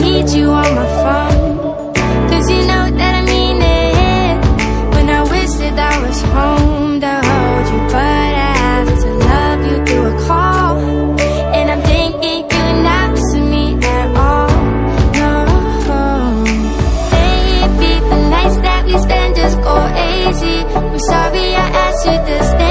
need you on my phone. Cause you know that I mean it. When I wish that I was home to hold you, but I have to love you through a call. And I'm thinking you're not missing me at all. No. Baby, the nights that we spend just go easy. I'm sorry I asked you to stay.